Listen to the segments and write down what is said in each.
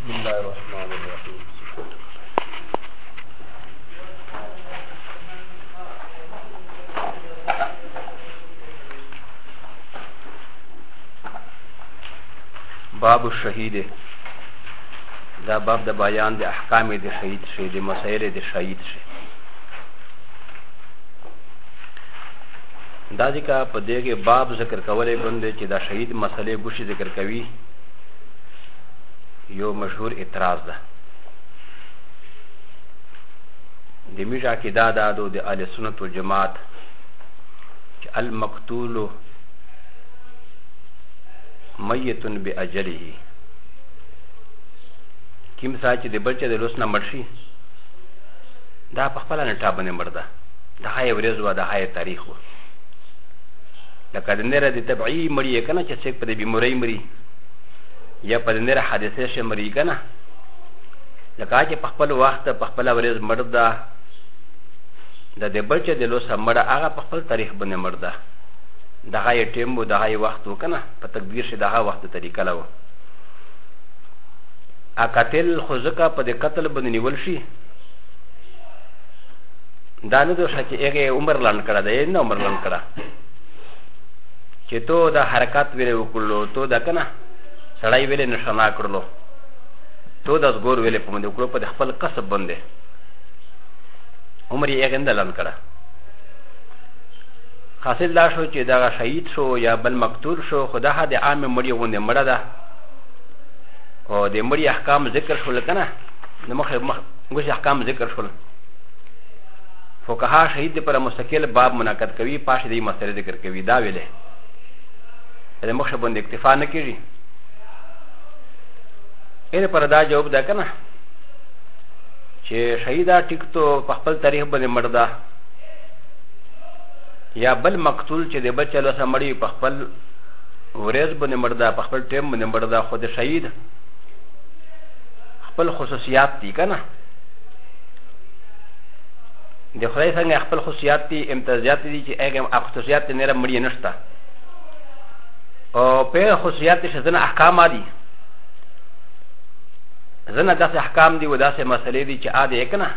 بسم الله الرحمن الرحيم باب الشهيد دا باب د بیان د احکام د شهید شي د مسائل د شهید شي دا ځکه په دې کې باب ذکر کولای باندې چې دا شهید مسلې چې ذکر کوي یو مشهور اعتراض ده د میږ عقیده ده د د اهل سنت و جماعت چې المقتول میت باجله کیم سا چې د بچ د لوس نه مړ شي دا په خپل نه ټابنه مړ ده د هاي ورځ و د هاي تاریخ و لکه د نره د طبعي مړی یې که نه چې څوک په د بیمورۍ مري یا په د نره حادثې شي مري که نه لکه چې په خپل وخت په خپله ورځ مړ ده د د بل چې د لوسه مړه هغه په خپل تاریخ باندې مړ ده دغه یې ټیم و دغه یې وخت و که نه په تقدیر شي دغه وخت طریقه له و ا قتل خو ځکه په د قتل باندې نیول شي دا نه دوشه چې هغه عمر لاند کړه دی نه عمر لاند کړه چې تو د حرکت ویلې وکړلو تو د کنه سړی ویلې نشنا کړلو تو د زګور ویلې په مده وکړو په خپل قصب باندې عمر یې غند لن کړه حاصل دا شو چې دا شهید شو یا بل مقتول شو خدا د عام مړی غوندې مړه ده او د مړی احکام ذکر شول کنه د مخه مخ احکام ذکر شول فقها شهید د پر مستقل باب منعقد کوي پاش دی مسله ذکر کوي دا ویله د مخ شبند اکتفا نه کیږي ان پر دا جواب ده کنه چې شهیدا ټیک تو په خپل تاریخ باندې مردا یا بل مقتول چې د بچلو سره مړی په خپل ورځ باندې مردا په خپل ټیم باندې مردا خو د شهید خپل خصوصیات دي کنه د خدای څنګه خپل خصوصیات دي امتیازات دي چې هغه خصوصیات نه را مړي نشته او په خصوصیات چې ځنه احکام دي ځنه داسې احکام دي و داسې مسلې دي چې عادي کنه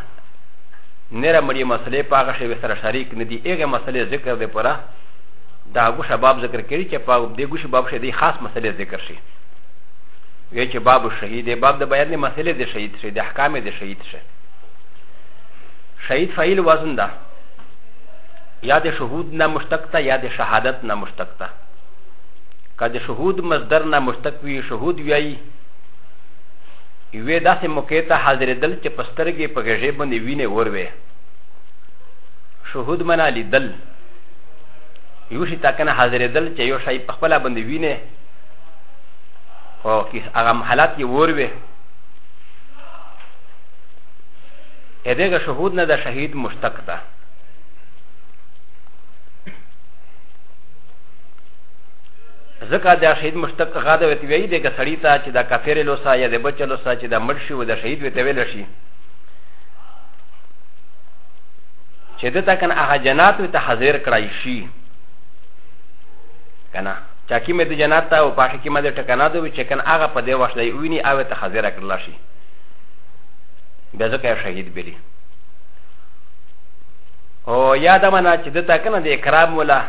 نه را مړي مسلې په هغه شی سره شریک نه دي هغه مسلې ذکر دی پره دا ګوشه باب ذکر کړي چې په دې ګوشه باب شې دي خاص مسلې ذکر شي وی چې باب شهید باب د بیان مسلې د شهید شي د احکام د شهید شي شهید فعیل وزن ده یا د شهود نه مشتق ته یا د شهادت نه مشتق ته که د شهود مصدر نه مشتق وي شهود ویایي یوې داسې موقع ته حاضرېدل چې په سترګې په غږې باندې وینې وروې شهود منا لیدل یو شي تا کنه حاضرېدل چې یو شی په خپله باندې وینې او هغه حالات یې وروې ا د ه ګ شهود نه د شهید مشتق ده ځکه د شهید مشتق غا د وتی وی د سړی ته چې د کافر لوسا یا د بچ لوسا چې د مرشي و د شهید وته ویل شي چې د تکن هغه جنات ته حاضر کړای شي کنه چا کې مې د جنات ته او پاشه کې مې د ټکنادو چې کنه هغه په دې وښلې ویني او ته حاضر کړل شي بیا ځکه یې شهید بلی او یا دا معنا چې دته کنه د اکرام ولا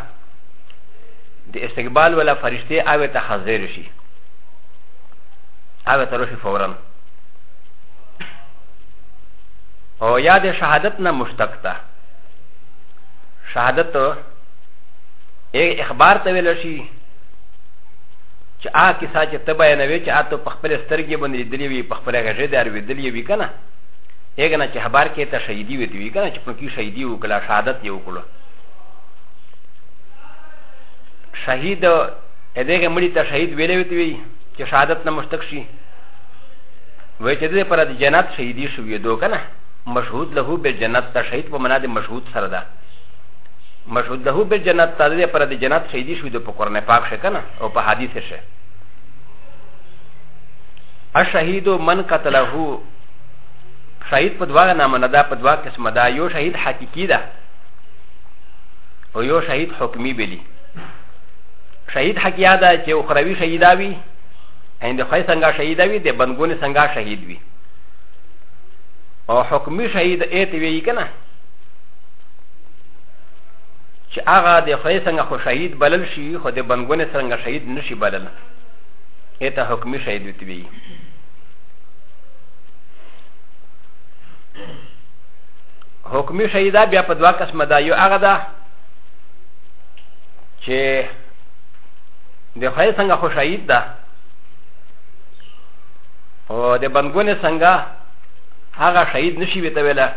د استقبال ولا فرشته اوې ته حاضر شي اوې ته راشي فورا او یا د شهادت نه مشتق ده شهادت اخبار ته ویل شي چې هغه کیسه چې ته بیانوې چې هغه ته په خپلې سترګې باندې لیدلې وي په خپله غږې دې اورېدلې وي که نه هغه نه چې خبر کې ته شهیدي وې وي که نه چې په کې شهیدي وکړه شهادت یې وکړو شهید دغه مړي ته شهید ویلې وي چې شهادت نه مشتق شي وای چې دې پر د جنت شهیدي شوې دو که نه مشهود له به جنت ته شهید په معنا د مشهود سره ده مشهود له به جنت ته دې پر د جنت شهیدي شوې دو په قرآن پاک شي که نه او په حدیث شه الشهید من قتله شهید په دواړه نامه نه دا په دوا قسمه دا یو شهید حقیقي ده او یو شهید حکمی بلی شهید حقیقي ده چې اخروی شهیدا وي ان د خی څنګه شهیدا وي د بنګونې څنګه شهید وي او حکمی شهید ایت وی کنه چې هغه د خدای څنګه خو شهید بلل شي خو د بنګونې څنګه شهید نشي بلل ایته حکمي شهید وتی وي حکمي شهیدا بیا په دوا قسمه دا یو هغه ده چې د خدای څنګه خو شهید ده او د بنګونې څنګه هغه شهید نشي ویته ویله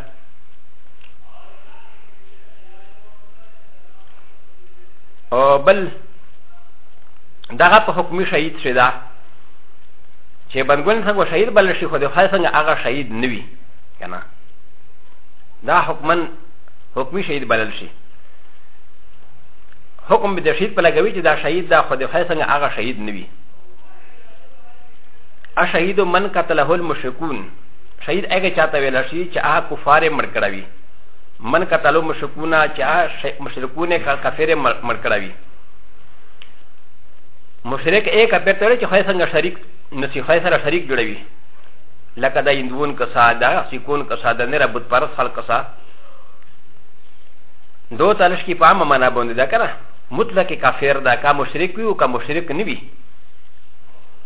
او بل دغه په حکمي شهید شي دا چې بنګون څنګه شهید بل شي خو د خای څنګه هغه شهید نه وي که نه دا حکمن حکمي شهید بلل شي حکم به د شهید په لګوي چې دا شهید دا خو د خای څنګه هغه شهید نه وي اشهید من قتله المشرکون شهید هغه چاته ویل شي چې هغه کفار مړ کړوي من قتلو مشرکونه چې مشرکونه کافر مړ کړی وي مشرک یې کافر ته چې خدای څنګه شریک نسی خدای سره شریک جوړوي لکه دا هندوون کسا دا سیکون کسا دا نه ربط پرس خلق کسا دو تلش کی پام معنا باندې دا کنه مطلق کافر دا کا مشرک وي او کا مشرک نه وي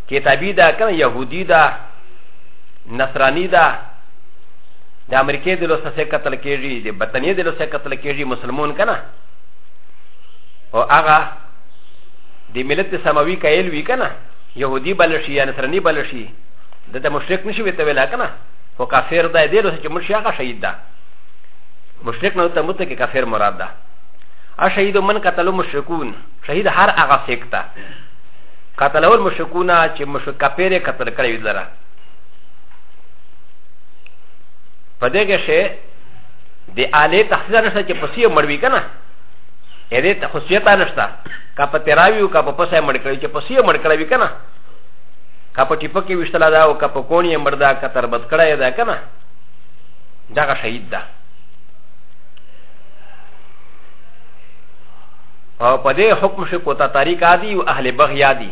کتابی دا کنه يهودي دا نصراني دا د امریکې د لوسه سه قتل کېږي د بطنیې د لوسه قتل کېږي مسلمون که نه او هغه د ملت سماوي کایل وي که نه یهودي بل شي یا نصراني بل شي د ته مشرک نشي وي ته ویلا که نه خو کافر ده دې لوسه چې مرشي هغه شهید ده مشرک نه ته مت کې کافر مراد ده اشهید من قتلو مشرکون شهید هر هغه سیک ده قتلول مشرکونه چې مشرک کافر قتل کړی وي لره په دې کې شي د آلې تخصیص نشته چې پسې مړوي که نه ا دې خصوصیت نشته که په تراوي او که په پسې مړ کړوي چې پسې مړ کړوي که نه که په ټیپه کې ویشتله ده او که په کون یې مړ ده که تربت کړی ده که نه دغه شهید ده او په دې حکم شي کوتا تاریخ عادي او اهل بغیا دي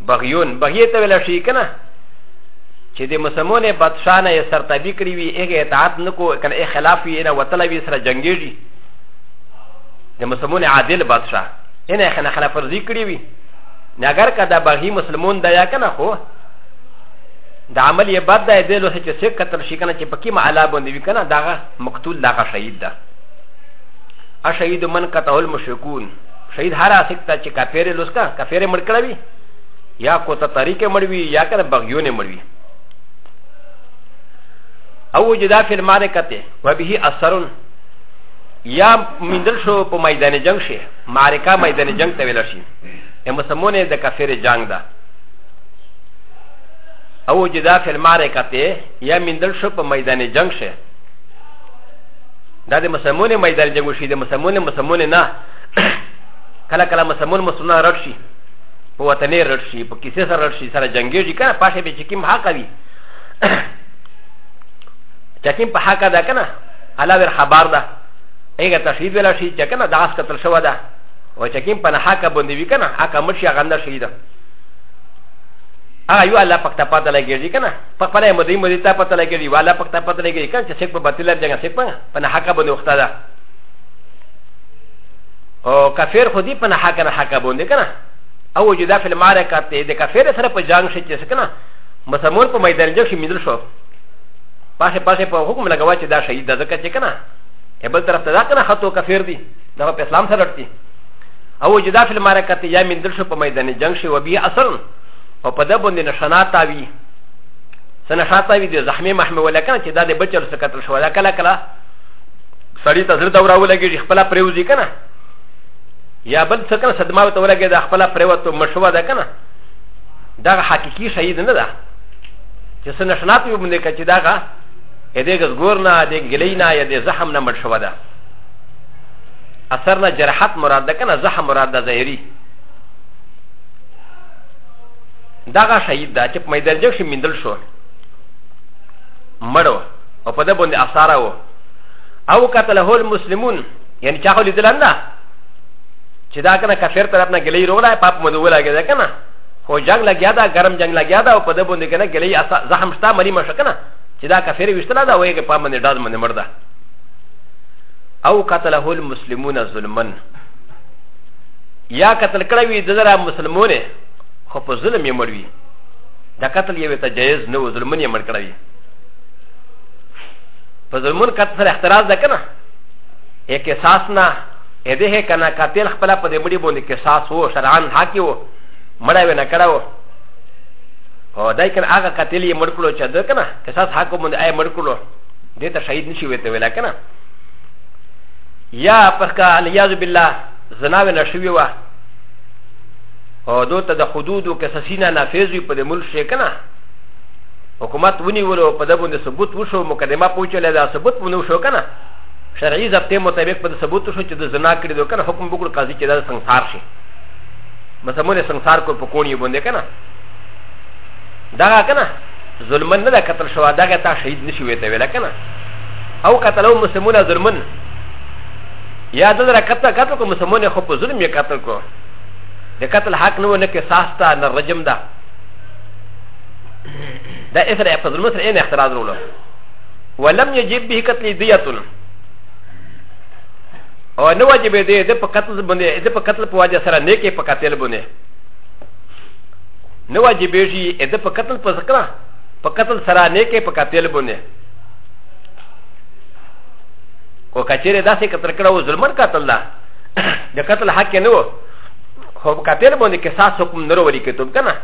بغيون بغيه ته ولا شي کنه چې د مسلمانې بادشاہ نه یې سرتابي کړی وي هغه اطاعت نه کو کنه یې خلاف یې نه وتلی وي سره جنګېږي د مسلمانې عادل بادشاہ یې نه خنه خلاف ورزي کړی وي نه اگر که دا بغي مسلمون دا یا کنه خو د عمل یې بد دی دی لوسه چې څه قتل شي کنه چې پکې معلا باندې وي کنه دغه مقتول دغه شهید ده اشهید من قتل المشرکون شهید هر اسک ته چې کافر لوس کا کافر مړ کړی وي یا کو ته طریق مړ وي یا کنه بغیونه مړ وي او جدا فی المعرکته و به اثر یا مندل شو په میدان جنگ شي معرکه میدان جنگ ته ویل شي ا مسمونه د کافر جنگ ده او جدا فی المعرکته یا مندل شو په میدان جنگ شي دا د مسلمانې میدان جنګ وشي د مسلمانې مسلمانې نه کله کله مسلمان مسلمان رټ شي په وطنې رټ شي په کیسې سره رټ شي سره جنګېږي که نه پاشه به چې کوم حق وي چې کوم په حق ده که نه الله ور خبر ده هغه تشهید ویل شي چې که نه داس قتل شوی ده او چې کوم په نه حق باندې وي که نه حق مړ شي هغه نه شهید هغه یو الله پاک ته پاته لګېږي که نه په خپل یې مدې مدې ته پته لګېږي والا پکته پته لګېږي کنه چې شک په باطل لري ځکه شک په په نه حق باندې وخته ده او کافر خو دې په نه حق نه حق باندې کنه او جدا فل معرکه ته د کافر سره په جنگ شي چې کنه مسلمان په میدان جنگ شي مدل شو پاسه پاسه په حکم لګوا چې دا شهید ده ځکه چې کنه بل طرف ته دا کنه خطو کافر دي دا په اسلام سره ورتي او جدا فل معرکه ته یا مدل شو په میدان جنگ شي وبیا اصل او په دبن نشانات اوی سنه حتا وی د زخمی محمه ولا کنه چې دا د بچل سره قتل شو دا کله کله سړی ته زړه دوره ولګي خپل پریوزی کنه یا بل څه کنه صدمه ته ولګي دا خپل پریوت مشوه ده کنه دا حقيقي شهید نه ده چې سنه شنات یو باندې کچ داغه ا دې ګور نه د ګلې نه یا د زخم نه مړ شو ده اثر نه جرحت مراد ده کنه زخم مراد ده ظاهري دغه شهید دا چې په میدان جنګ شي میندل شو مړو او په ده باندې اثاره و او قتله المسلمون یعنی چا خو لیدل نه چې دا کنه کافر طرف نه ګلې رولا پاپ مو دوه لګی دا کنه خو جنگ لګیا دا ګرم جنگ لګیا دا او په ده باندې کنه ګلې زخم شته مری مشه کنه چې دا کافر وشتلا دا وایي چې پام باندې ډاز باندې مرده او قتله المسلمون ظلمن یا قتل کړه وی دغه مسلمانونه خو په ظلم یې مړ وي د قتل یوې ته جایز نه و ظلمن یې مړ کړی وي په ظلمون قتل سره اختراز ده که نه یې قصاص نه یې ده که نه قاتل خپله په دې مړي باندې قصاص و شرعان حاکي و مړی وې نه کړی و او دای کنه هغه قاتل یې مړ کړو چې ده که نه قصاص حاکم باندې یې مړ کړو دې ته شهید نشي ویته ویلا که نه یا پخکا الیاذ بالله زناوې نه شوي وه او دو ته د حدودو قصصینا نافذ وي په د ملک شي کنه حکومت ونیول او په د باندې ثبوت وشو مقدمه پوچلې دا ثبوت ونو شو کنه شرعي ضبط مطابق په ثبوت شو چې د زنا کړی دو کنه حکم وکړ قاضي چې دا سنگسار شي مسمونه سنگسار کو په کونی باندې کنه دا کنه ظلمن نه دا قتل شو دا تا شهید نشي وته ویل کنه او قتلو مسمونه ظلمن یا د را قتل قتل کو مسمونه خو په ظلم یې قتل کو د قتل حق نه و نه قصاص ته نه رجم ده دا اثر په ظلم سره نه اختراض وروړو ولم يجب به قتل ديه او نه واجب دی د په قتل باندې د په قتل په واجب سره نه کې په قتل باندې نه واجب دی د په قتل په ذکر په قتل سره نه کې په قتل باندې او کچېره داسې قتل کړه او ظلمن قتل ده د قتل حق نه و خو په قتل باندې کې ساس حکم نه ورولي کېدو که نه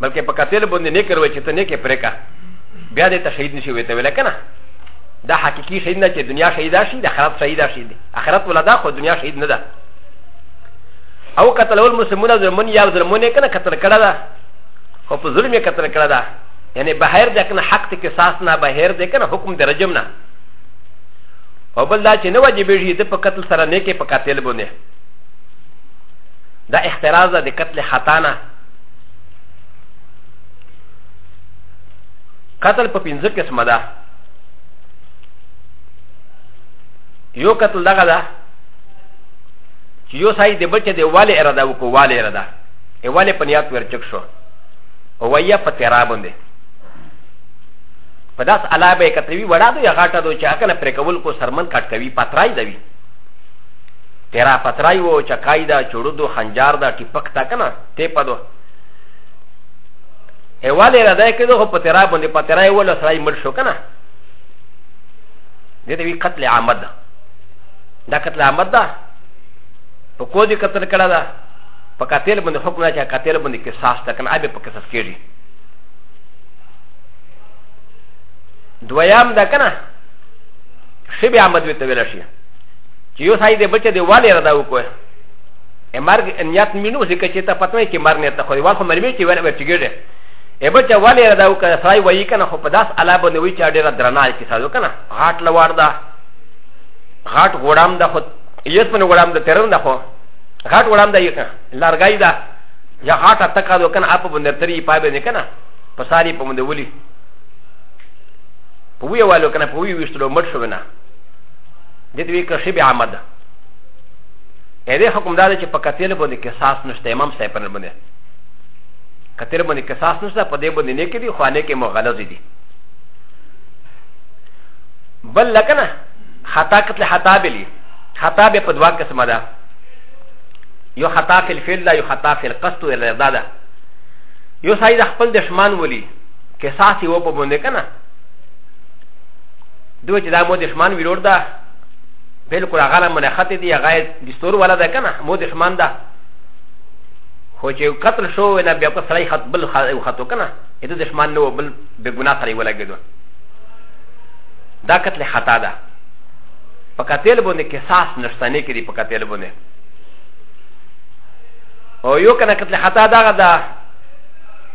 بلکې په قتل باندې نه کروي چې ته نه کې پرېکا بیا دې ته شهید نشي وې ته ویل که نه دا حقيقي شهید نه چې دنیا شهید شي د آخرت شهید شي د آخرت ولادا خو دنیا شهید نه ده او قتل اول مسلمون ظلمون یا ظلمون نه کنه قتل کړه دا خو په ظلم یې قتل کړه دا یعنی بهر د کنه حق ته قصاص نه بهر د کنه حکم د رجم نه او بل دا چې نه واجبېږي د په قتل سره نه کې په قاتل باندې دا احتراز ده د قتل خطا نه قتل په پنځه قسمه ده یو قتل دغه ده چې یو سای د بچ د والي اراده وکړو والي اراده ای والي په نیات ورچک شو او ویا په تیرا باندې په داس الا به کتوی وړا دو یا غاټه دو چې اکنه پر کول کو سرمن کټ کوي پترای دوي تیرا پترای وو چکای دا چړو دو خنجار دا ټیپک تا کنه ته پدو ایواله را ده کېدو خو په تیرا باندې په تیرا یو لس راي مړ شو کنه دې ته وی قتل عامد ده دا قتل عامد ده په کو دې قتل کړه ده په قاتل باندې حکم نه چې قاتل باندې قصاص ده کنه ابه په قصاص کېږي دویام دا کنه شبی عمد وی تویل شي چې یو سای دې بچ دې والي ردا وکوي امر نیت مينو چې کچې ته پتوي چې مر نیت خو یو خو مرمي چې ول ورچګړي ا بچ والي ردا وکوي سای وای کنه خو پداس الا باندې وی چې ډېر درنا کې سازو کنه غاټ لوار دا غاټ غړام دا خو یس په غړام دا ترون دا خو غاټ غړام دا یې کنه لارګای دا یا غاټه تکا دو کنه اپ باندې تری پای باندې کنه په ساري په مونږ ولي په وی والو کنه په وی وشتلو مړ شو نه د دې کې شی به عمد اې دې حکم دار چې په کتل باندې کې ساس نشته امام صاحب پر باندې کتل باندې کې ساس نشته په دې باندې نه کې دي خوانه کې مغلظ دي بل لکنه خطا کتل خطا بلی خطا به په دوا قسمه ده یو خطا فی الفعل ده یو خطا فی القصد و الرضا ده یو سړی د خپل دښمن ولي قصاص یې وپه باندې که نه دوی چې دا مو دښمن ویلور ده بالکل هغه له منخته دي هغه د ستور والا ده که نه مو دښمن ده خو چې قتل شو نه بیا په سړی خط بل خطو که نه د دښمن نه و بل بې ګناه سړی ولګېدو دا قتل خطا ده په قتل باندې قصاص نشته نه کېږي په قتل باندې او یو کنه کتل خطا دغه دا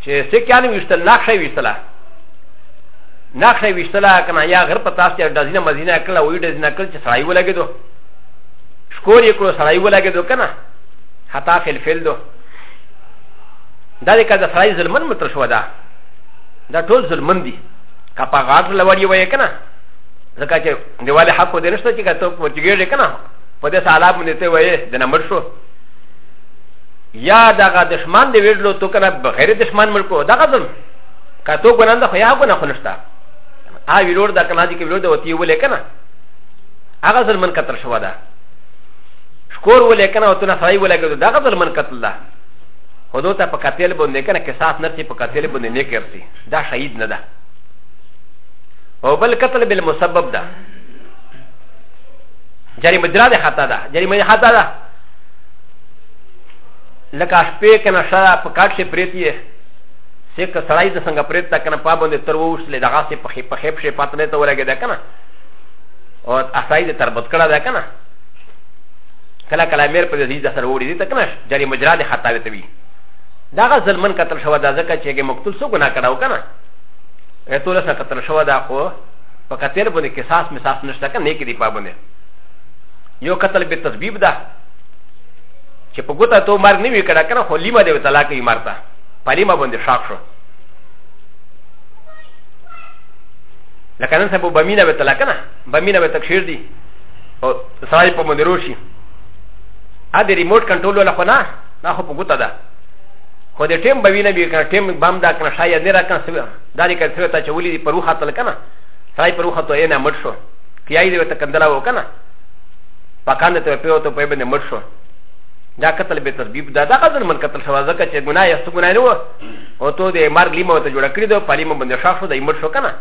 چې سکیان ویشتل نقشه ویشتله نقشه ویشتله کنه یا غر په تاسو ته دزینه مزینه کړل او دزینه کړل چې سړی ولګېدو شکور یې کړو سړی ولګېدو کنه حتا فل فل دو دا دې کده سړی ظلمن متر شو دا دا ټول ظلمن دي که په غاټ لوړی وای کنه ځکه چې دیواله حق دې نشته چې کته پوچګېږي کنه په دې سالا باندې ته وای د نمبر شو یا دغه دشمن دی ویډلو تو کنه بغیر دشمن ملکو دغه ځم که تو ګنان ده خو یا ګنه خو نشته ها ویلور ده کنه دي کې ویلور ده وتی ولې کنه هغه ځل من قتل شو ده شکور ولې کنه او تنه سړی ولې کنه دغه ځل من قتل ده خو دوی ته په قتل باندې کنه کې سات نه چې په قتل باندې نه کېرسي دا شهید نه ده او بل قتل بل مسبب ده جریمه درا ده خطا ده جریمه خطا ده لکه شپې که نه شا په کاټ شي پرېت یې سې که سړی د څنګه پرېت تا که نه پا باندې تر ووشلې دغه سې پخې پخې پښې پاتې نه ته ورګې ده که نه او اسای دې تربت کړه ده که نه کله کله مېر په دې ځای سره وړي دي ته که نه جاري مجرا دې خطا وي ته وي دغه ظلمن قتل شوه دا ځکه چې هغې مقتول څو ګناه کړه که نه ټول سره قتل شوه دا خو په کتل باندې قصاص مساس نشته که نه کې دی پا باندې یو قتل به تسبیب ده چې په ګوته تو مرګ نه وی کړه کنه خو لیمه دی طلاق یې مرته پلیمه باندې شاک شو لکه نن سبا بمینه به طلاق نه بمینه به تکشیر دی او سړی په باندې روشي ا دې ریموټ کنټرول ولا خو نه نه خو په ګوته ده خو د ټیم به وینه به کنه ټیم بم دا کنه شاید نه را کنه سوی دا دې کنه سوی ته چولې دی پروخه تل کنه سړی پروخه ته یې نه مړ شو کیای دې ته کندلا وکنه پکانه ته پیو ته په بنه مړ شو دا قتل به تسبیب دا دا قتل من قتل شو ځکه چې ګناه یې ست ګناه نه و او ته د مرګ لیمه ته جوړ کړی دا پلیمه باندې شاف شو د مړ شو کنه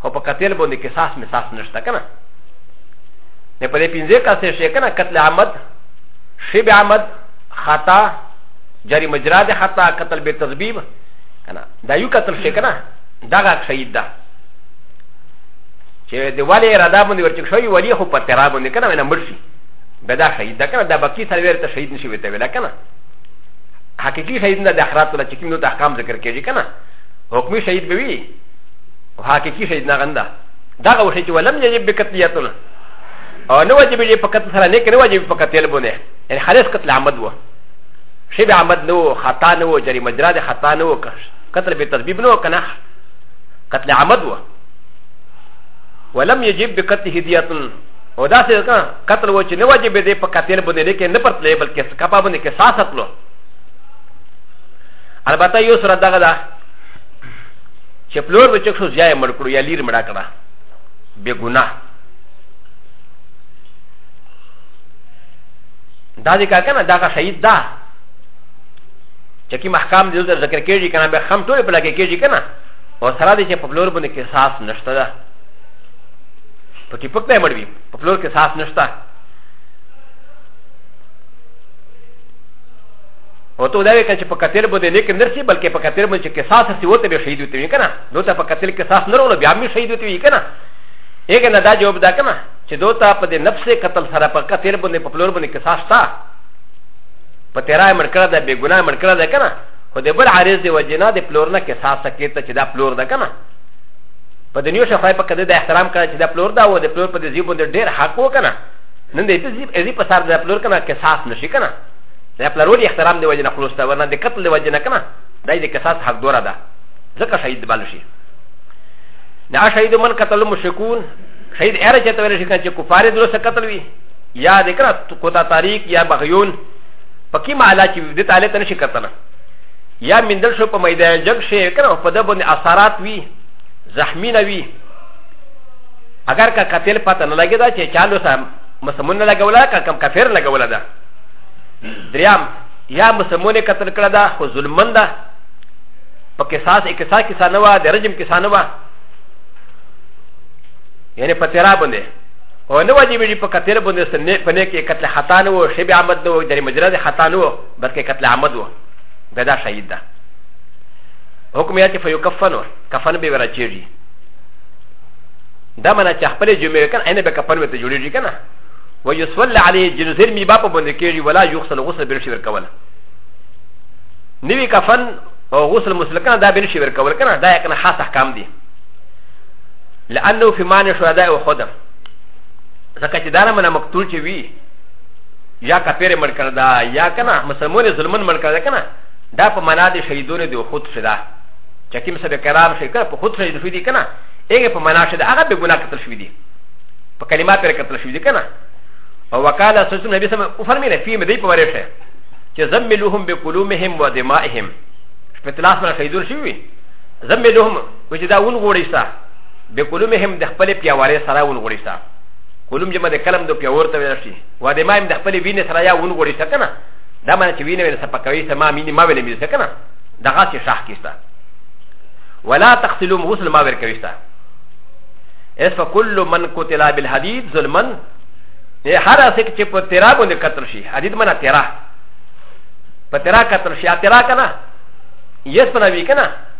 خو په قتل باندې کې ساس می ساس نشته کنه نه په دې پنځه کاسه شي کنه قتل عمد شب عمد خطا جری مجرا د خطا قتل به تسبیب کنه دا یو قتل شي کنه دا غا شهید ده چې د والي اراده باندې ورچک شوی والي خو په تیرا باندې کنه نه مړ شي به دا شهید ده کنه دا باقي سلویر ته شهید نشي ویته ویلا کنه حقیقي شهید نه د اخرات ولا چې کوم نو د احکام ذکر کېږي کنه حکمي شهید به وي او حقیقي شهید نه غنده دا غو شي چې ولم یجب بکتلیاتنا او نو واجب یې په قتل سره نه کنه واجب په قتل باندې یعنی خالص قتل عمد وو شی به عمد نو خطا نو جری مجرا د خطا نو قتل به تسبیب نو کنه قتل عمد وو ولم يجب بقتل هدية او دا سي كان قتل و چي نواجب دي پا قتل بني لكي نپرت لي بلکه سکپا بني كي ساسط لو البته يو سره دغه ده چې پلور به چک شو ځای مړ کړو یا لیر مړه کړه بې ګناه دا دې کا کنه دا کا شهید ده چې کی محکم دې ذکر کېږي کنه به خام ټول په لګه کېږي کنه او سره دې چې په پلور باندې کې ساس نشته ده په کې پک نه مړ وي په پلور کې ساس نشته او ته دا وی چې په کتل باندې نه کې نرسي بلکې په کتل باندې کې ساس سي وته به شهید وي کنه نو ته په کتل کې ساس نه ورو بیا مې شهید وي کنه یګه نه دا جواب دا کنه چې دوته په دې نفس قتل سره په کتل باندې په پلور باندې کې ساس تا په تیرای مړ کړه ده بے ګناه مړ کړه ده کنه خو د بل عارض دی وجنا د پلور نه قصاص کېته چې دا پلور ده کنه په دنیا شو خای په کده د احترام کړه چې دا پلور دا و د پلور په دې زیب باندې ډېر حق و کنه نن دې په زیب ازي په سر د پلور کنه قصاص نشي کنه دا پلور دی احترام دی وجنا خلاص تا ورنه د قتل دی وجنا کنه دا دې قصاص حق دوره ده ځکه شهید بل شي دا شهید من قتل مشکون شهید اره چې ته ورشي کنه چې کفاره درسه قتل وي یا د کړه کوتا تاریخ یا بغیون پکی معلا چی د تعالی ته نشي کتنه یا مندل شو په میدان جنگ شي کنه په د باندې اثرات وی زخمی نه وی اگر کا قتل پته نه لګی دا چې چالو سم مسمون نه لګولا کا کم کافر لګولا دا دریام یا مسمون قتل کړه دا خو ظلمن ده په قصاص اقصا کې سانوا د رجم کې سانوا یعنی په تیرا باندې او نه واجب دي په قتل باندې سنې په نه کې قتل خطا نه وو شی به عمد نه وو د مجرد خطا نه وو بلکې قتل عمد وو دا دا شهید ده حکم یې چې فیکفن وو کفن به ورچېږي دا معنی چې خپل جمعې کنه عین به کفن وته جوړېږي کنه و یصلی علی جنزر می باپ باندې کېږي ولا یغسل غسل به شي ورکول نوی کفن او غسل مسلکان دا به شي ورکول کنه دا یې کنه خاص احکام دي لانه في معنى شهداء احد ځکه چې دار منه مقتول چې وی یا کافر مړ کړ دا یا کنه مسلمان ظلمن مړ کړ دا کنه دا په معنا د شهیدونو د خود شدا چې کوم سره کرام شي کنه په خود شهید شوی دي کنه هغه په معنا شدا هغه به ګناه قتل شوی دي په کلمات پر قتل شوی دي کنه او وکاله سوسم نبی سم او فرمیله فی مدی په ورشه چې زملوهم بقلومهم و دمائهم په تلاس سره شهیدون شوی زملوهم و چې دا ون غوړی سا به کولم هم د خپل پیاوالي سره ون غوړی سا کولم جمع د کلم د پیاور ته ویل شي و د ما هم د خپل وینې سره یا ون غوړی سا کنه دا معنی چې وینې وینې سپکوي سما مینې ما ویلې مې سا کنه دا غاسي شاخ کیستا ولا تغسلوا غسل ما ور کوي سا اس فكل من قتل بالحديد ظلما هر اسک چې په تیرا باندې قتل شي حدید معنی تیرا په تیرا قتل شي تیرا کنه یس په نوی کنه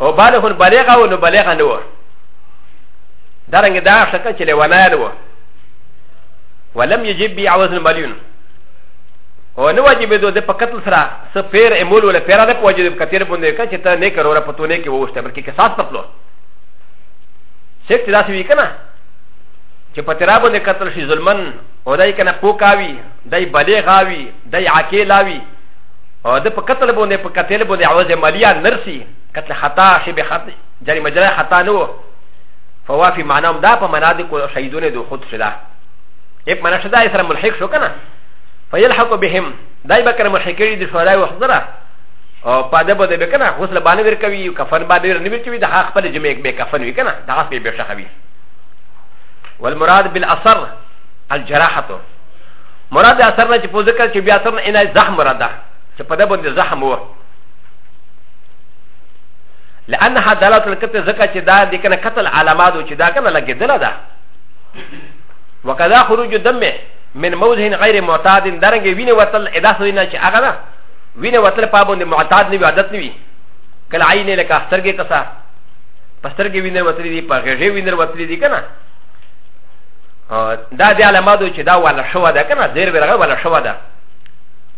او بالغ بالغ او نو بالغ نه و دارنګ دا شکه چې لونا نه و ولم يجب بي عوض المليون او نو واجب دو د پکتل سره سفیر امول ولا پیرا نه پوجي د کتیر باندې کا چې ته نه کرو را پتو نه کې ووسته بلکې کساس پتلو شک داسې وی کنه چې پترا باندې قتل شي ظلمن او دای کنه پوکاوي دای بلیغاوي دای عاقل اوي او د په قتل باندې په قتل باندې عوض مالیا نرسي قتل خطا شی به خط جری مجرا خطا نه و فوافي معنا دا په معنا د کو شهیدونه د خود شدا یک معنا شدا سره ملحق شو کنه فیلحق بهم دای بکر ملحقی د شورای وحضره او په دې باندې به کنه غسل باندې ورکوي کفن باندې ورنوي کوي د حق په جمع کې به کفن وي کنه دا به به شخوي والمراد بالاثر الجراحه مراد د اثر نه چې په ذکر چې بیا اثر نه عنایت زخم مراد ده چې په ده باندې زخم و لانها دلالت القتل ځکه چې دا د کنه قتل علامات و چې دا کنه لګېدله ده وکذا خروج دم من موضع غیر معتاد درنګ وینه وتل ادا سوی نه چې هغه ده وینه وتل په باندې معتاد نه وي عادت نه وي کله عین لکه سترګې کسا پسترګې وینه وتلې دي په غېږې وینه وتلې دي کنه دا د علاماتو چې دا ولا شوه ده که نه زیر ورغه ولا شوه ده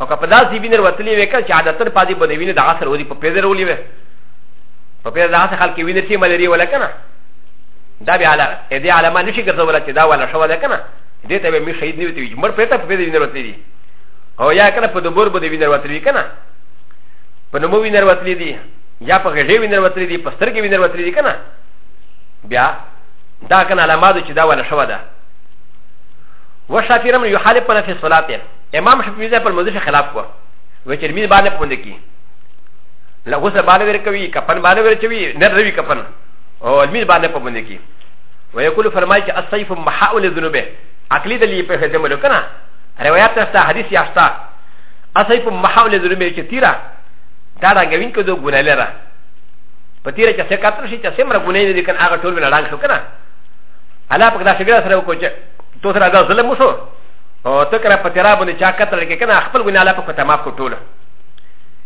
او که په داسې وینر وتلې وې که چې عادتن پاتې به د وینې د عصر ودي په پیدر ولې وې په پیدر د عصر خلک وینر سیمه لري ولا که نه دا بیا علا دې علامه نشي ګرځوله چې دا ولا شوه ده که نه دې ته به مې شهید نه وي چې مر پېته په پیدر وینر وتلې دي او یا که نه په دوبور به د وینر وتلې که نه په نمو وینر وتلې دي یا په غږې وینر وتلې دي په سترګې وینر وتلې دي که نه بیا دا کنه علامات چې دا ولا شوه ده وشافی رحمه یحالف په نفس صلاته امام شافعی ځای په مزه خلاف کو و چې می باندې پوند کی لا غسل باندې ور کوي کفن باندې ور چوي نه روي کفن او می باندې پوند کی و یقول فرمایي چې السيف محاء لذنوبه عقلی دلی په هدم له کنه روایت ته حدیث یاشتا السيف محاء لذنوبه چې تیرا دا دا غوین کو دو ګناه لره په تیره چې څه کتل شي چې څومره ګنې دي کنه هغه ټول ولاړ شو کنه الله پاک دا شګه سره وکړي تو سره دا ظلم وشو او ته کنه په تیرا باندې چا کتل کې کنه خپل ګنې الله پاک ته معاف کو ټول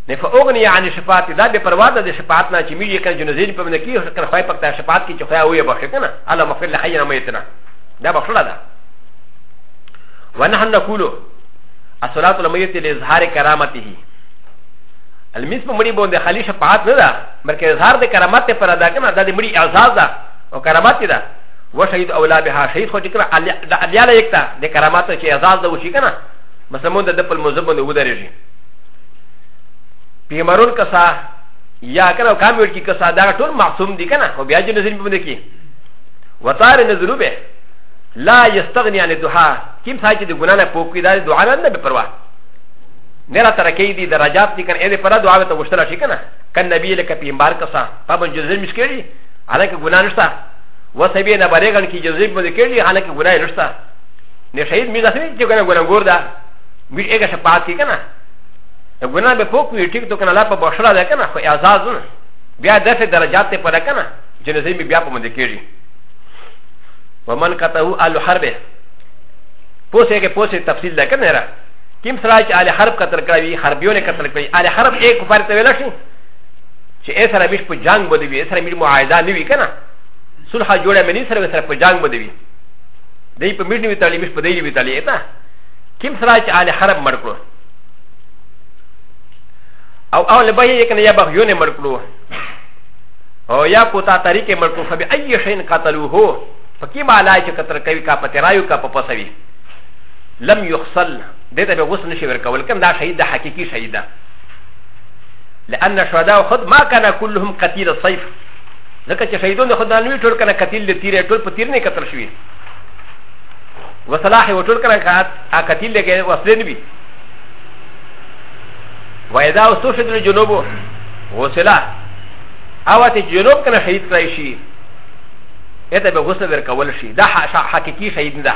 نه فوغنی عن شفاعت دا به پروا ده د شفاعت نه چې میږي کنه جنازې په باندې کې کنه خای پاک ته شفاعت کې چې خای وي بخښه کنه الله مغفر له حینا میتنا دا بخښله ده ونحن نقول الصلاه الميت لاظهار كرامته الميز په مړي باندې خالي شفاعت نه ده بلکې اظهار د کرامت پر ادا کنه دا د مړي اعزاز ده او کرامت ده و شهيد اولا بها شهيد خو چې کنه د علياله یک ده د کرامت چې اعزاز ده وشي کنه مسلمان د خپل مذهب باندې ودرېږي پیمرون کسا یا کنه کامل کی کسا دا ټول معصوم دي کنه او بیا چې نظر په باندې کې وطار نظرو به لا يستغني عن الدعاء كم ساجد غنانا بوكي دا دعانا نبي پروا نرا ترکی دی درجات دی کن ایده پرا دعا بیتا وشتلا شی کنا کن نبی لکا پیمبار کسا پا من جزر مش کردی حالانکه گناه نشتا و سبی نبریغن کی جزر مده کردی حالانکه گناه نشتا نه شهید میزا سوی چه گناه گناه گور دا میش ایگا شپاعت کی کنا گناه به پوک وی ٹک تو کنا لا پا بخشلا دا کنا خو اعزاز دن بیا دفع درجات تی پرا کنا جنزی می بیا پا مده کردی ومن قطعو آلو حربه پوسه که پوسه تفصیل دا کنا را کیم سره چې اهل حرب قتل کړی وي حربیونه قتل کړی اهل حرب یې کفار ته ویل شي چې یې سره مش په جنگ بده وي یې سره مش معاهده نه وي که نه صلح جوړه مې نه سره سره په جنگ بده وي دی په مش نه وي تړلی مش په دی وي تړلی ته کیم سره چې اهل حرب مړ کړو او اهل به یې کنه یا بغیونه مړ کړو او یا کوتا طریقې مړ کړو فبی ای شین قتلوه فکیم علاج قتل کوي کا پترایو کا په پسوي لم يغسل دې ته به غسل نشي ورکول کوم دا شهید د حقيقي شهید ده لأن الشهداء خود ما كان كلهم قتيل الصيف ځکه چې شهیدون خود نوی ټول کنه قتیل د تیرې ټول په تیر نه قتل شوی وصلاح و ټول کنه کات ا قتیل لګې وسلې نبی وایدا او سو شدل جنوب وصلا او ته جنوب کنه شهید کړی شي اته به غسل ورکول شي دا حقيقي شهید نه ده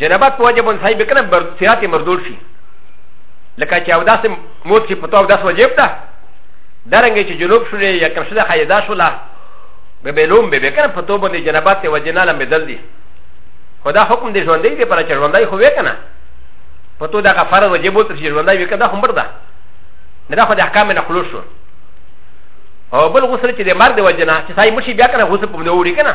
جنابت په وجه باندې صاحب کنه بر سیرات مردود شي لکه چې او داسې موت چې په تو او داس وجب ده درنګ چې جنوب شولې یا کم شله خیدا شولا به بلوم به کنه په تو باندې جنابت ته وجنا لم بدل دي خدا حکم دې ژوندې دې پر چې ژوندې خو وکنه په تو دا فرض وجب وت چې ژوندې وکنه هم برده نه دا خو د احکام نه خلوص شو او بل غسل چې د مرد وجنا چې سای مشي بیا کنه غسل په نو وړي کنه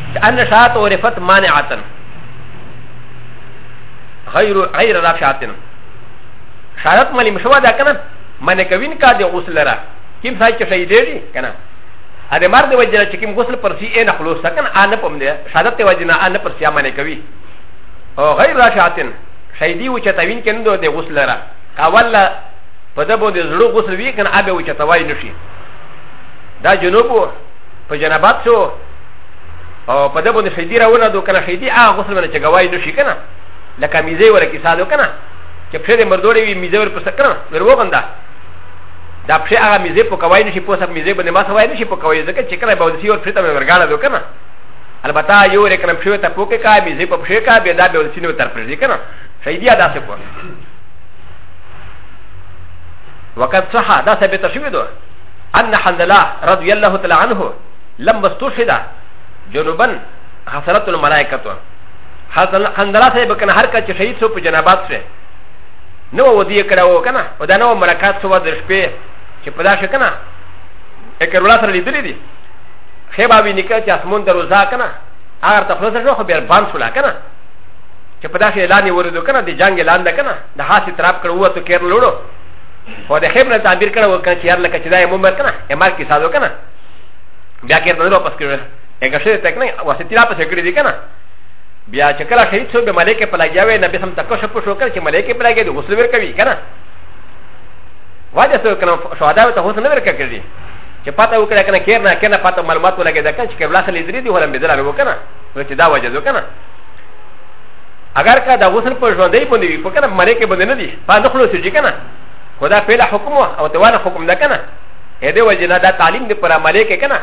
ان شات او رفت مانعتن غیر غیر رافعتن شارت ملیم شوا دا کنه من کوین کا دی غسل را کیم سای چې شهید دی کنه ا د مرد وجنه چې کیم غسل پر سی ان خلوص کنه ان پم دی شادت وجنه ان پر سی من کوي او غیر رافعتن شهیدی و چې توین کندو دی غسل را کاولا په دبو د زړو غسل وی کنه ابه و چې توای نشي دا جنوب په جنابات شو او په دې باندې خېدی راونه دو کنه خېدی هغه غسل باندې چې گواهی نشي کنه لکه میزه ولا کې ساده کنه چې په دې مردوري وي میزه ور پسته کنه ور وغنده دا په هغه میزه په کوي نشي په سب میزه باندې ما سوای نشي په کوي ځکه چې کنه باندې سی ور پرته ورګاله دو کنه البته یو رې کنه په ته پوکه کا میزه په پښه کا به دا به ولسی نو تر پرځي کنه خېدی ادا څه کوه وقد صح دا ثبت شوی دو ان حنلا رضی الله تعالی عنه لم مستوشد جنوبا حسرت الملائکتو حسن خندرا صاحب کنه هر کچ شهید سو په جنابات سره نو ودی کړه و کنه او دا نو مرکات سو د شپې چې په داسې کنه اکر ولا سره لیدلې دي خیبا وی نکړه چې اسمون دروزا کنه هغه ته خلاص شو خو بیر بان سولا کنه چې په داسې اعلان وردو کنه د جنگ اعلان ده کنه د حاصل تراب کړو وته کېر لوړو او د خیب نه تعبیر کړه وکړه چې یار لکه چې دا یې ممر کنه امر کې ساده کنه بیا کې نور پس کړه هغه شی ته کنه واسه تیرا پس کړی دی کنه بیا چې کله شهید شو به ملائکه په لګیا وې نبی سم تکو شپو شو کړ چې ملائکه په لګیا دي غسل ور کوي کنه واجه سو کنه شهدا ته غسل ور کوي چې پاته وکړه کنه کیر نه کنه پاته معلومات ولګی دا کنه چې کله خلې درې دی ولم بدل راو کنه نو چې دا وجه دو کنه اگر کا دا غسل پر ژوندې باندې وي په کنه ملائکه باندې نه دي پاته خلوص دي کنه خدا پیدا حکم او ته والا حکم ده کنه ا د وجه نه دا تعلیم د پر عملې کې کنه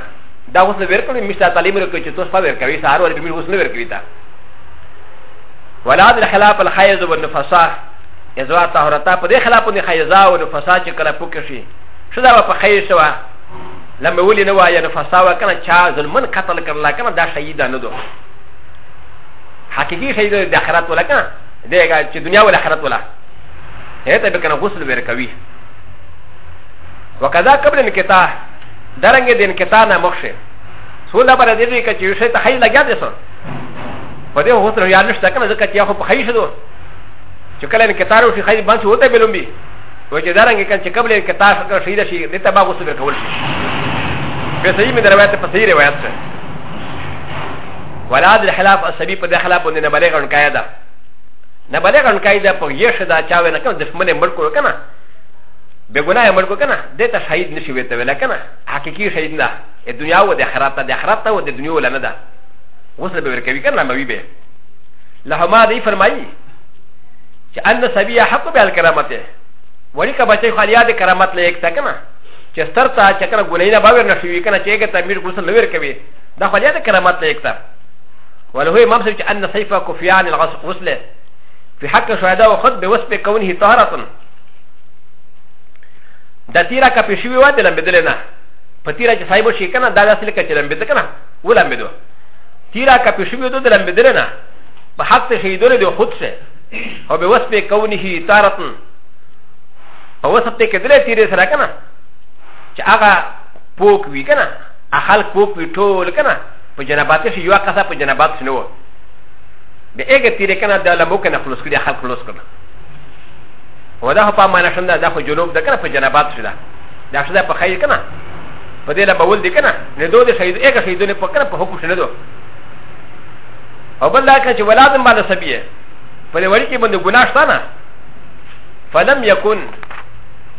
دا اوس نه ورکړي مشته تعلیم ورکړي چې تاسو پاور کوي سهار ورې به اوس نه ورکړي تا ولاد الخلاف الحیز والنفسا ازوا طهرتا په دې خلاف نه خیزا او نفسا چې کله پوک شي شو دا په خیر شو لما ولي نو یا نفسا و کنه چا ظلمن قتل کړل کنه دا شهید نه دو حقیقي شهید د اخرت ولا کنه دغه چې دنیا ولا اخرت ولا هته به کنه غسل ورکوي وکذا قبل انقطاع درنګ د انقطاع نه مخشه سو دا پر دې کې چې شي ته خی لګیا دي سو په دې هو سره یاد نشته کنه ځکه چې هغه په خی شدو چې کله انقطاع وشي خی باندې وته بلوم بي و چې درنګ کنه چې قبل انقطاع سره شي دا شي د تبا غوسه به کول شي په صحیح مې روایت په صحیح روایت سره ولاد الخلاف السبي په دخلا باندې نه بلغ ان قاعده نه بلغ ان قاعده په یش دا چاوي نه کوم دښمن ملک کنه به ګناه عمل کو کنه د ته شهید نشي وته ولا کنه حقيقي شهید نه د دنیا او د آخرت د آخرت او د دنیا ولا نه ده اوس به ورکوي کنه مې به له ما دی فرمایي چې ان سبي حق به الکرامته وړي کا بچي خالیا د کرامت نه یک تا کنه چې ستر تا چې کنه ګناه نه باور نه شوی کنه چې هغه تعمیر ګوسل نه ورکوي دا خالیا د کرامت نه یک تا وله هو ممسك ان سيفه كفيان الغسل في حق شهداء وخد بوسب كونه طهره دا تیرا کا پیشی وی واده لمبیدل نه په تیرا چې صاحب شي کنه دا داسې لکه چې لمبیدل کنه و لمبیدو تیرا کا پیشی وی دوه لمبیدل نه په حق ته شهیدونه دی خود سه او به وس په کونه تارتن په وس په کې دلې تیرې سره کنه چې هغه پوک وی کنه اخل پوک وی ټول کنه په جنابات شي یو کسه په جنابات شنو به هغه تیرې کنه د لمبو کنه خلاص کړي خلک خلاص کړي و دا خو په معنا شنده دا خو جنوب ده کنه په جنبات شو ده دا شو ده په خیر کنه په دې لا بول دي کنه نه دوه دې شهید اګه شهیدونه په کنه په حکم شنه دوه او بل دا کنه چې ولادم باندې سبیه په دې وړي کې باندې ګناه شته نه فلم یکن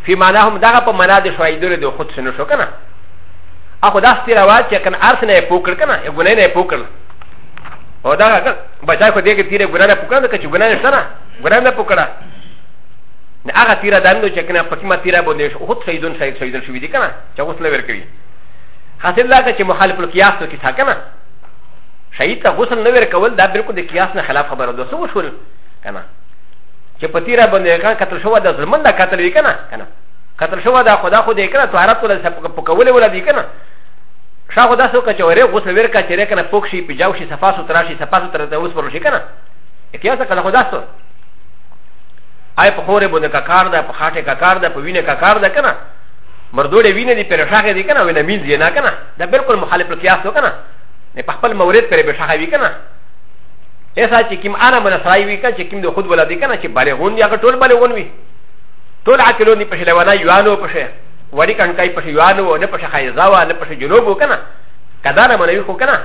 فی معناهم دا په معنا دې شهیدونه دوه خود شنه شو کنه اخو دا ستې رواج چې کنه ارث نه پوکړ کنه یو ګناه نه پوکړ او دا بچا خو دې کې تیرې ګناه نه پوکړ نه چې ګناه نشته نه ګناه نه پوکړه نه هغه تیرا دانو چې کنه پکې ما تیرا باندې شو خود شهیدون شهید شهیدون شوی دي کنه چې غوس نه ورکوي حاصل دا چې مخالف القياس ته کې تا کنه شهید ته غسل نه ورکول دا بالکل د قياس نه خلاف خبره ده سو شول کنه چې په تیرا باندې کنه قتل شو دا ظلم نه قتل وی کنه کنه قتل شو دا خدا خو دې کنه طهارت ولا سب په کول ولا دي کنه شاو دا سو کچ وره غسل ورکا چې رکنه پوښي پجاو شي صفاسو تراشي صفاسو تر ته اوس ورشي کنه قياس کله خدا سو آی په خوره باندې ککار ده په خاټه ککار ده په وینه ککار ده کنه مردوړې وینه دي پر شاخه دي کنه وینه مینځ یې نه کنه دا بالکل مخالف القیاس ده کنه نه په خپل مورد پر به شاخه وی کنه ایسا چې کیم انا من سرای وی کنه چې کیم د خود ولا دي کنه چې بالغون دي هغه ټول بالغون وی ټول عقلون دي په شلوانه یوانو په شه وړي کنټای په یوانو نه په شخایزاوا نه په جنوب کنه کدا نه منوي خو کنه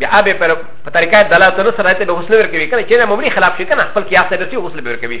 بیا به پر په طریقه دلا تر سره ته به غسل ورکوي کنه چې نه ممنی خلاف شي کنه خپل قیاس سره ته غسل ورکوي